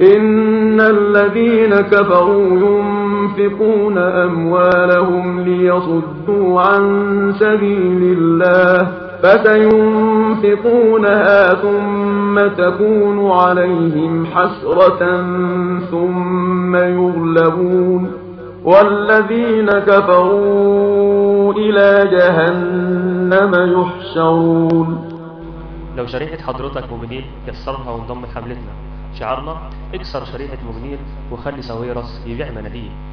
إن الذين كفروا ينفقون أموالهم ليصدوا عن سبيل الله فسينفقونها ثم تكون عليهم حسرة ثم يغلبون والذين كفروا إلى جهنم يحشرون لو شريحة حضرتك موجودين كسرها وانضم لحملتنا. شعارنا اكسر شريحة موجودين وخلي ساويرس يبيع مناديل